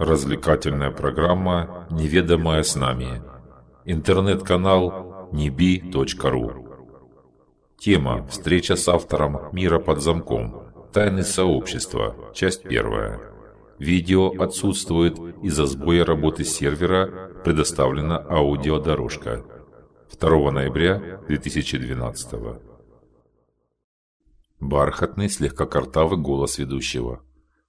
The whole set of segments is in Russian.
Развлекательная программа «Неведомое с нами». Интернет-канал nebi.ru Тема «Встреча с автором «Мира под замком». Тайны сообщества». Часть первая. Видео отсутствует из-за сбоя работы сервера, предоставлена аудиодорожка. 2 ноября 2012 Бархатный, слегка картавый голос ведущего.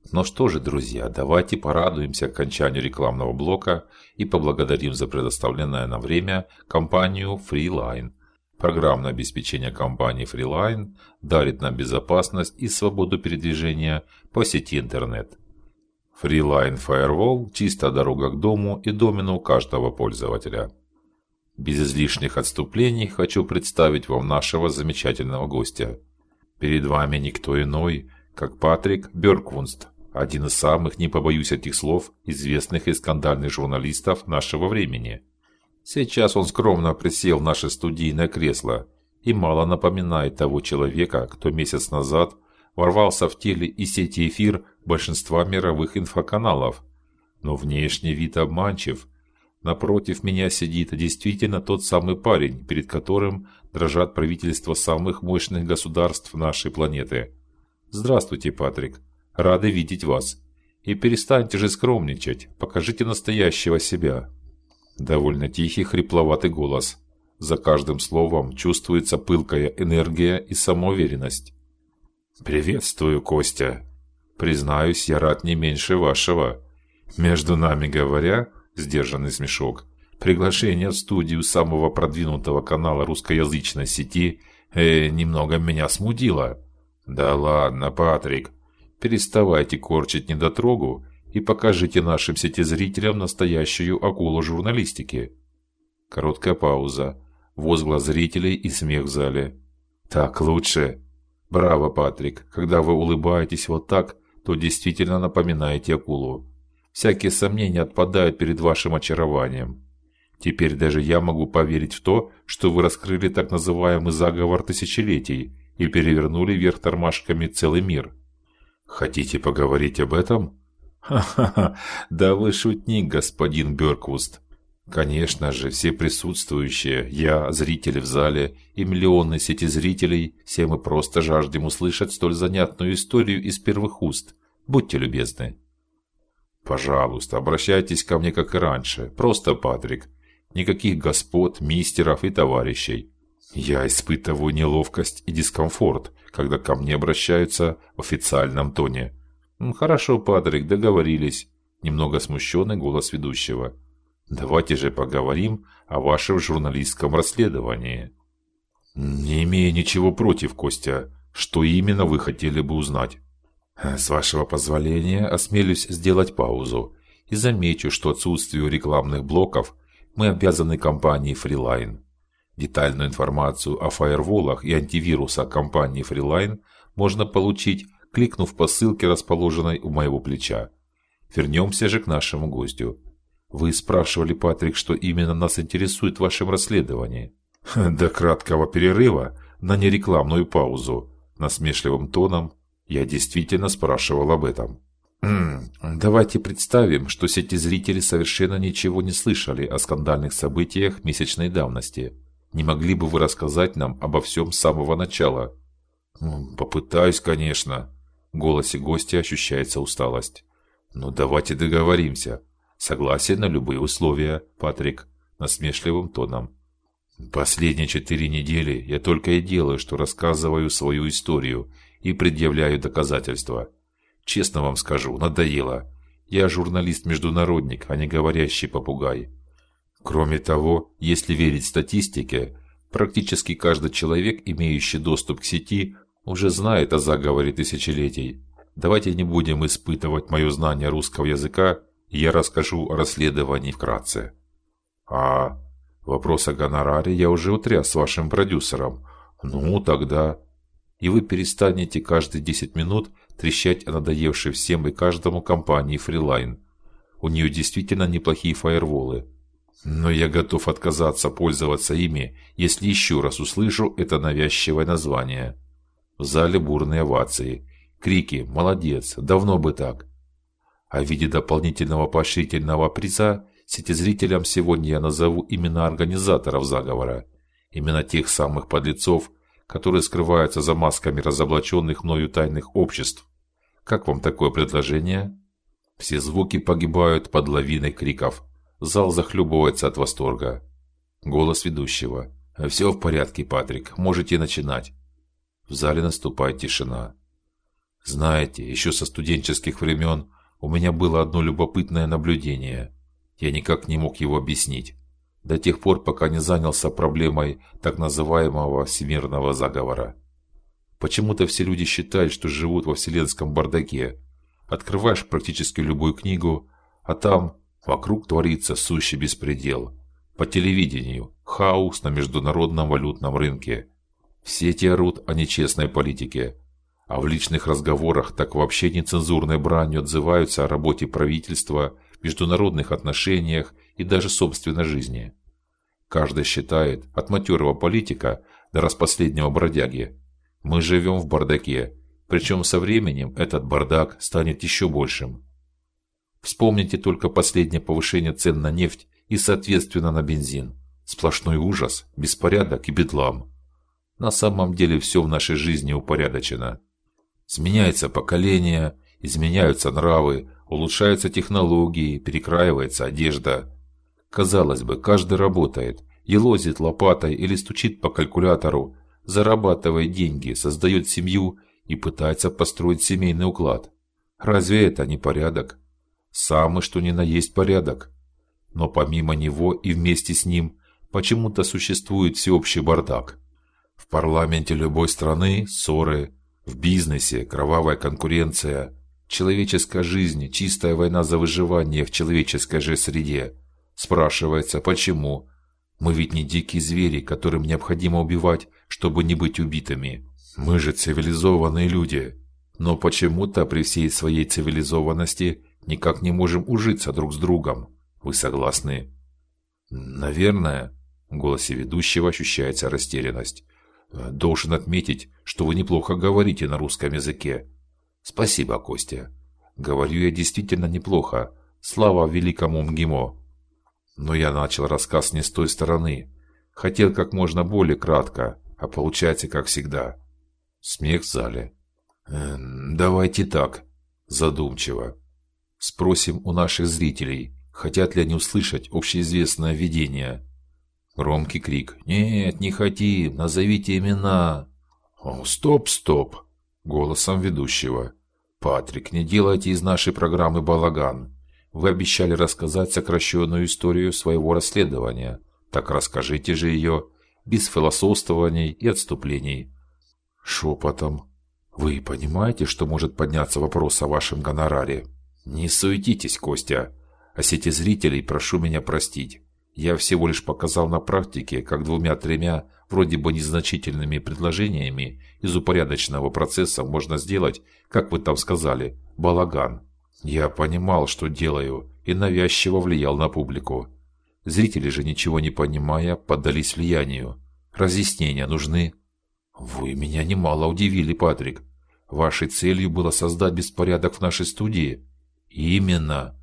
Ну что же, друзья, давайте порадуемся окончанию рекламного блока и поблагодарим за предоставленное нам время компанию Freeline. Программное обеспечение компании Freeline дарит нам безопасность и свободу передвижения по сети интернет. Freeline Firewall – чистая дорога к дому и домену каждого пользователя. Без излишних отступлений хочу представить вам нашего замечательного гостя. Перед вами никто иной, как Патрик Бёрквунст, один из самых, не побоюсь этих слов, известных и скандальных журналистов нашего времени. Сейчас он скромно присел в наше студийное кресло и мало напоминает того человека, кто месяц назад ворвался в теле и сети эфир большинства мировых инфоканалов. Но внешний вид обманчив. Напротив меня сидит действительно тот самый парень, перед которым дрожат правительства самых мощных государств нашей планеты. Здравствуйте, Патрик. Рады видеть вас. И перестаньте же скромничать, покажите настоящего себя. Довольно тихий, хрипловатый голос. За каждым словом чувствуется пылкая энергия и самоуверенность. Приветствую, Костя. Признаюсь, я рад не меньше вашего. Между нами говоря, сдержанный смешок. Приглашение в студию самого продвинутого канала русскоязычной сети э, немного меня смутило. Да ладно, Патрик, Переставайте корчить недотрогу и покажите нашим сетезрителям настоящую акулу журналистики. Короткая пауза. Возглас зрителей и смех в зале. Так лучше. Браво, Патрик. Когда вы улыбаетесь вот так, то действительно напоминаете акулу. Всякие сомнения отпадают перед вашим очарованием. Теперь даже я могу поверить в то, что вы раскрыли так называемый заговор тысячелетий и перевернули вверх тормашками целый мир. Хотите поговорить об этом? Ха-ха-ха, да вы шутник, господин Бёрквуст. Конечно же, все присутствующие, я, зрители в зале и миллионы сети зрителей, все мы просто жаждем услышать столь занятную историю из первых уст. Будьте любезны. Пожалуйста, обращайтесь ко мне как и раньше, просто Патрик. Никаких господ, мистеров и товарищей. Я испытываю неловкость и дискомфорт, когда ко мне обращаются в официальном тоне. Хорошо, Патрик, договорились. Немного смущенный голос ведущего. Давайте же поговорим о вашем журналистском расследовании. Не имею ничего против, Костя. Что именно вы хотели бы узнать? С вашего позволения, осмелюсь сделать паузу и замечу, что отсутствию рекламных блоков мы обязаны компании Freeline. Детальную информацию о фаерволах и антивирусах компании Freeline можно получить, кликнув по ссылке, расположенной у моего плеча. Вернемся же к нашему гостю. Вы спрашивали, Патрик, что именно нас интересует в вашем расследовании? До краткого перерыва на нерекламную паузу, насмешливым тоном я действительно спрашивал об этом. Давайте представим, что сети зрители совершенно ничего не слышали о скандальных событиях месячной давности. Не могли бы вы рассказать нам обо всем с самого начала? Попытаюсь, конечно. В голосе гостя ощущается усталость. Но давайте договоримся. Согласие на любые условия, Патрик, насмешливым тоном. Последние четыре недели я только и делаю, что рассказываю свою историю и предъявляю доказательства. Честно вам скажу, надоело. Я журналист-международник, а не говорящий попугай. Кроме того, если верить статистике, практически каждый человек, имеющий доступ к сети, уже знает о заговоре тысячелетий. Давайте не будем испытывать мое знание русского языка, и я расскажу о расследовании вкратце. А вопрос о гонораре я уже утряс с вашим продюсером. Ну, тогда и вы перестанете каждые 10 минут трещать о надоевшей всем и каждому компании Freeline. У нее действительно неплохие фаерволы. Но я готов отказаться пользоваться ими, если еще раз услышу это навязчивое название. В зале бурные овации, крики: "Молодец! Давно бы так!" А в виде дополнительного поощрительного приза сетезрителям сегодня я назову имена организаторов заговора, имена тех самых подлецов, которые скрываются за масками разоблаченных мною тайных обществ. Как вам такое предложение? Все звуки погибают под лавиной криков. Зал захлебывается от восторга. Голос ведущего: «Все в порядке, Патрик. Можете начинать". В зале наступает тишина. Знаете, еще со студенческих времен у меня было одно любопытное наблюдение. Я никак не мог его объяснить до тех пор, пока не занялся проблемой так называемого всемирного заговора. Почему-то все люди считают, что живут во вселенском бардаке. Открываешь практически любую книгу, а там вокруг творится сущий беспредел. По телевидению хаос на международном валютном рынке. Все эти орут о нечестной политике, а в личных разговорах так вообще нецензурной бранью отзываются о работе правительства, международных отношениях и даже собственной жизни. Каждый считает, от матерого политика до распоследнего бродяги, мы живем в бардаке, причем со временем этот бардак станет еще большим. Вспомните только последнее повышение цен на нефть и, соответственно, на бензин. Сплошной ужас, беспорядок и бедлам. На самом деле все в нашей жизни упорядочено. Сменяется поколение, изменяются нравы, улучшаются технологии, перекраивается одежда. Казалось бы, каждый работает, елозит лопатой или стучит по калькулятору, зарабатывает деньги, создает семью и пытается построить семейный уклад. Разве это не порядок? Самый что ни на есть порядок. Но помимо него и вместе с ним почему-то существует всеобщий бардак. В парламенте любой страны ссоры, в бизнесе кровавая конкуренция, человеческая жизнь, чистая война за выживание в человеческой же среде. Спрашивается, почему? Мы ведь не дикие звери, которым необходимо убивать, чтобы не быть убитыми. Мы же цивилизованные люди. Но почему-то при всей своей цивилизованности никак не можем ужиться друг с другом. Вы согласны? Наверное, в голосе ведущего ощущается растерянность. Должен отметить, что вы неплохо говорите на русском языке. Спасибо, Костя. Говорю я действительно неплохо. Слава великому МГИМО. Но я начал рассказ не с той стороны. Хотел как можно более кратко, а получается как всегда. Смех в зале. «Э, давайте так, задумчиво. Спросим у наших зрителей, хотят ли они услышать общеизвестное видение. Громкий крик: "Нет, не хотим, назовите имена". О, стоп, стоп, голосом ведущего. Патрик, не делайте из нашей программы балаган. Вы обещали рассказать сокращенную историю своего расследования. Так расскажите же ее без философствований и отступлений. Шепотом. Вы понимаете, что может подняться вопрос о вашем гонораре? Не суетитесь, Костя. А сети зрителей прошу меня простить. Я всего лишь показал на практике, как двумя-тремя вроде бы незначительными предложениями из упорядоченного процесса можно сделать, как вы там сказали, балаган. Я понимал, что делаю, и навязчиво влиял на публику. Зрители же, ничего не понимая, поддались влиянию. Разъяснения нужны. Вы меня немало удивили, Патрик. Вашей целью было создать беспорядок в нашей студии. Именно.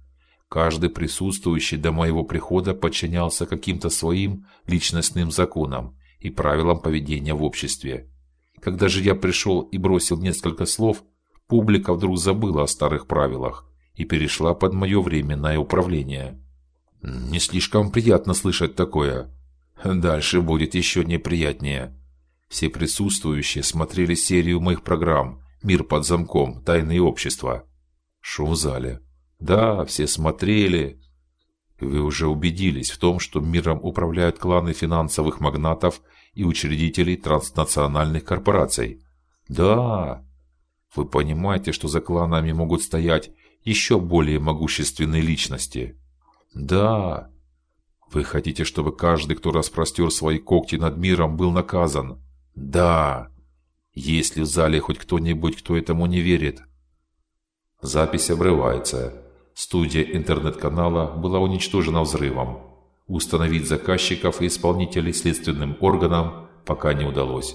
Каждый присутствующий до моего прихода подчинялся каким-то своим личностным законам и правилам поведения в обществе. Когда же я пришел и бросил несколько слов, публика вдруг забыла о старых правилах и перешла под мое временное управление. Не слишком приятно слышать такое. Дальше будет еще неприятнее. Все присутствующие смотрели серию моих программ «Мир под замком. Тайные общества». Шум в зале. Да, все смотрели. Вы уже убедились в том, что миром управляют кланы финансовых магнатов и учредителей транснациональных корпораций. Да. Вы понимаете, что за кланами могут стоять еще более могущественные личности. Да. Вы хотите, чтобы каждый, кто распростер свои когти над миром, был наказан? Да. Есть ли в зале хоть кто-нибудь, кто этому не верит? Запись обрывается. Студия интернет-канала была уничтожена взрывом. Установить заказчиков и исполнителей следственным органам пока не удалось.